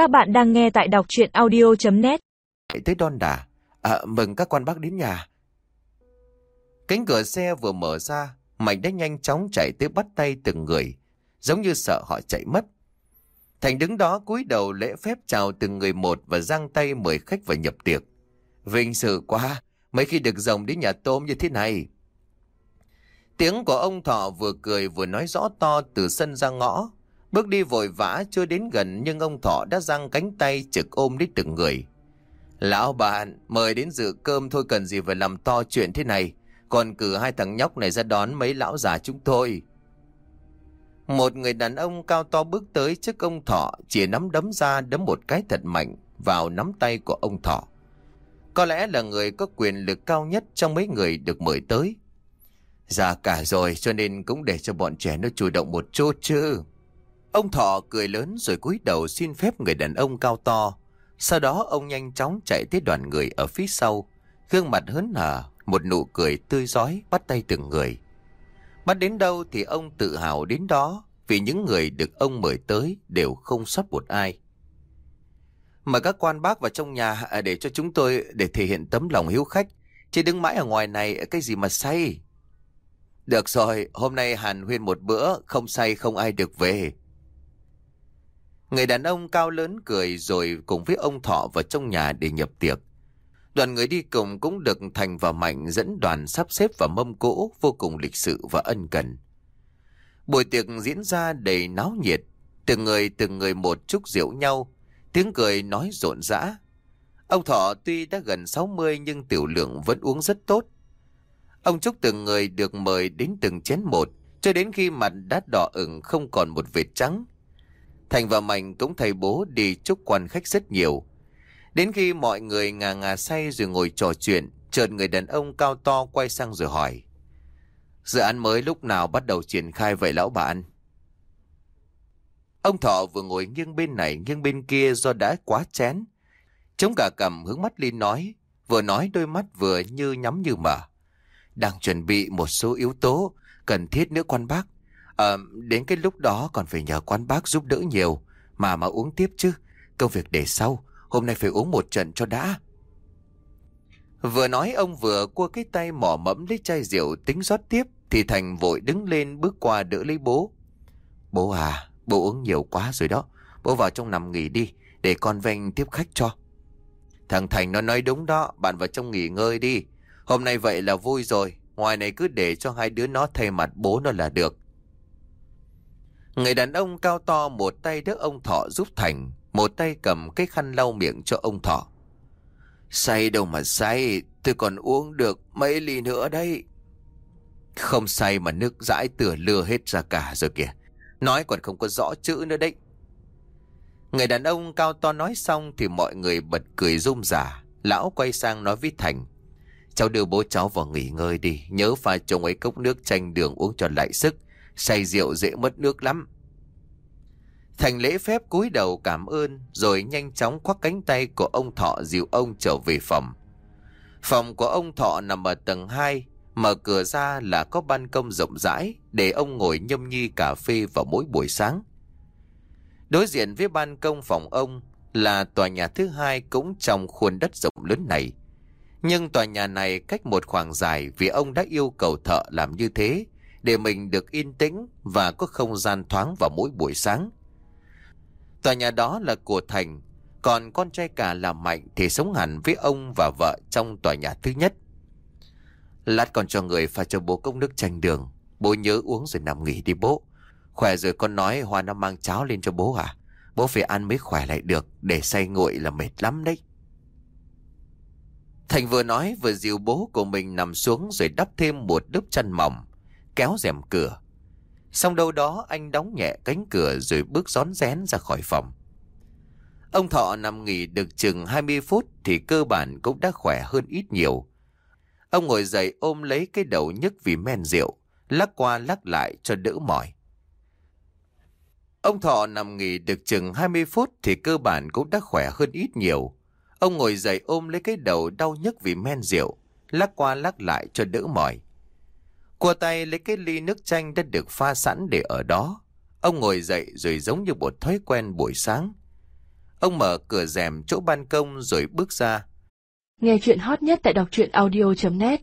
Các bạn đang nghe tại đọc chuyện audio.net Tới đon đà. À, mừng các quan bác đến nhà. Cánh cửa xe vừa mở ra, Mạnh đã nhanh chóng chạy tới bắt tay từng người, giống như sợ họ chạy mất. Thành đứng đó cúi đầu lễ phép chào từng người một và giang tay mời khách vào nhập tiệc. Vinh sự quá, mấy khi được rồng đến nhà tôm như thế này. Tiếng của ông Thọ vừa cười vừa nói rõ to từ sân ra ngõ. Bước đi vội vã chưa đến gần nhưng ông Thọ đã giang cánh tay trực ôm đến từng người. Lão bạn, mời đến dự cơm thôi cần gì phải làm to chuyện thế này. Còn cử hai thằng nhóc này ra đón mấy lão già chúng tôi. Một người đàn ông cao to bước tới trước ông Thọ chỉ nắm đấm ra đấm một cái thật mạnh vào nắm tay của ông Thọ. Có lẽ là người có quyền lực cao nhất trong mấy người được mời tới. Già cả rồi cho nên cũng để cho bọn trẻ nó chủ động một chút chứ. Ông Thọ cười lớn rồi cúi đầu xin phép người đàn ông cao to. Sau đó ông nhanh chóng chạy tới đoàn người ở phía sau. Gương mặt hớn hở, một nụ cười tươi giói bắt tay từng người. Bắt đến đâu thì ông tự hào đến đó vì những người được ông mời tới đều không sót một ai. Mời các quan bác vào trong nhà à, để cho chúng tôi để thể hiện tấm lòng hiếu khách. Chứ đứng mãi ở ngoài này cái gì mà say. Được rồi, hôm nay hàn huyên một bữa, không say không ai được về. Người đàn ông cao lớn cười rồi cùng với ông Thọ vào trong nhà để nhập tiệc. Đoàn người đi cùng cũng được Thành và Mạnh dẫn đoàn sắp xếp vào mâm cỗ vô cùng lịch sự và ân cần. Buổi tiệc diễn ra đầy náo nhiệt, từng người từng người một chúc rượu nhau, tiếng cười nói rộn rã. Ông Thọ tuy đã gần 60 nhưng tiểu lượng vẫn uống rất tốt. Ông chúc từng người được mời đến từng chén một, cho đến khi mặt đã đỏ ửng không còn một vệt trắng. Thành và Mạnh cũng thầy bố đi chúc quan khách rất nhiều. Đến khi mọi người ngà ngà say rồi ngồi trò chuyện, chợt người đàn ông cao to quay sang rồi hỏi. Dự án mới lúc nào bắt đầu triển khai vậy lão bạn? Ông Thọ vừa ngồi nghiêng bên này nghiêng bên kia do đã quá chén. Chống cả cầm hướng mắt lên nói, vừa nói đôi mắt vừa như nhắm như mở. Đang chuẩn bị một số yếu tố cần thiết nữa quan bác. À, đến cái lúc đó còn phải nhờ quan bác giúp đỡ nhiều mà mà uống tiếp chứ. Công việc để sau, hôm nay phải uống một trận cho đã. Vừa nói ông vừa cua cái tay mỏ mẫm lấy chai rượu tính rót tiếp thì Thành vội đứng lên bước qua đỡ lấy bố. Bố à, bố uống nhiều quá rồi đó. Bố vào trong nằm nghỉ đi để con Vanh tiếp khách cho. Thằng Thành nó nói đúng đó, bạn vào trong nghỉ ngơi đi. Hôm nay vậy là vui rồi, ngoài này cứ để cho hai đứa nó thay mặt bố nó là được. Người đàn ông cao to một tay đỡ ông Thọ giúp Thành, một tay cầm cái khăn lau miệng cho ông Thọ. Say đâu mà say, tôi còn uống được mấy ly nữa đấy. Không say mà nước dãi tửa lừa hết ra cả rồi kìa. Nói còn không có rõ chữ nữa đấy. Người đàn ông cao to nói xong thì mọi người bật cười rung rả. Lão quay sang nói với Thành. Cháu đưa bố cháu vào nghỉ ngơi đi. Nhớ pha cho ấy cốc nước chanh đường uống cho lại sức. Say rượu dễ mất nước lắm. Thành lễ phép cúi đầu cảm ơn rồi nhanh chóng khoác cánh tay của ông Thọ dìu ông trở về phòng. Phòng của ông Thọ nằm ở tầng 2, mở cửa ra là có ban công rộng rãi để ông ngồi nhâm nhi cà phê vào mỗi buổi sáng. Đối diện với ban công phòng ông là tòa nhà thứ hai cũng trong khuôn đất rộng lớn này. Nhưng tòa nhà này cách một khoảng dài vì ông đã yêu cầu thợ làm như thế để mình được yên tĩnh và có không gian thoáng vào mỗi buổi sáng. Tòa nhà đó là của Thành, còn con trai cả là Mạnh thì sống hẳn với ông và vợ trong tòa nhà thứ nhất. Lát còn cho người pha cho bố cốc nước chanh đường. Bố nhớ uống rồi nằm nghỉ đi bố. Khỏe rồi con nói Hoa nó mang cháo lên cho bố à? Bố phải ăn mới khỏe lại được, để say nguội là mệt lắm đấy. Thành vừa nói vừa dìu bố của mình nằm xuống rồi đắp thêm một lớp chăn mỏng, kéo rèm cửa. Xong đâu đó anh đóng nhẹ cánh cửa rồi bước rón rén ra khỏi phòng. Ông Thọ nằm nghỉ được chừng 20 phút thì cơ bản cũng đã khỏe hơn ít nhiều. Ông ngồi dậy ôm lấy cái đầu nhức vì men rượu, lắc qua lắc lại cho đỡ mỏi. Ông Thọ nằm nghỉ được chừng 20 phút thì cơ bản cũng đã khỏe hơn ít nhiều. Ông ngồi dậy ôm lấy cái đầu đau nhức vì men rượu, lắc qua lắc lại cho đỡ mỏi cua tay lấy cái ly nước chanh đã được pha sẵn để ở đó. Ông ngồi dậy rồi giống như một thói quen buổi sáng. Ông mở cửa rèm chỗ ban công rồi bước ra. Nghe chuyện hot nhất tại đọc truyện audio.net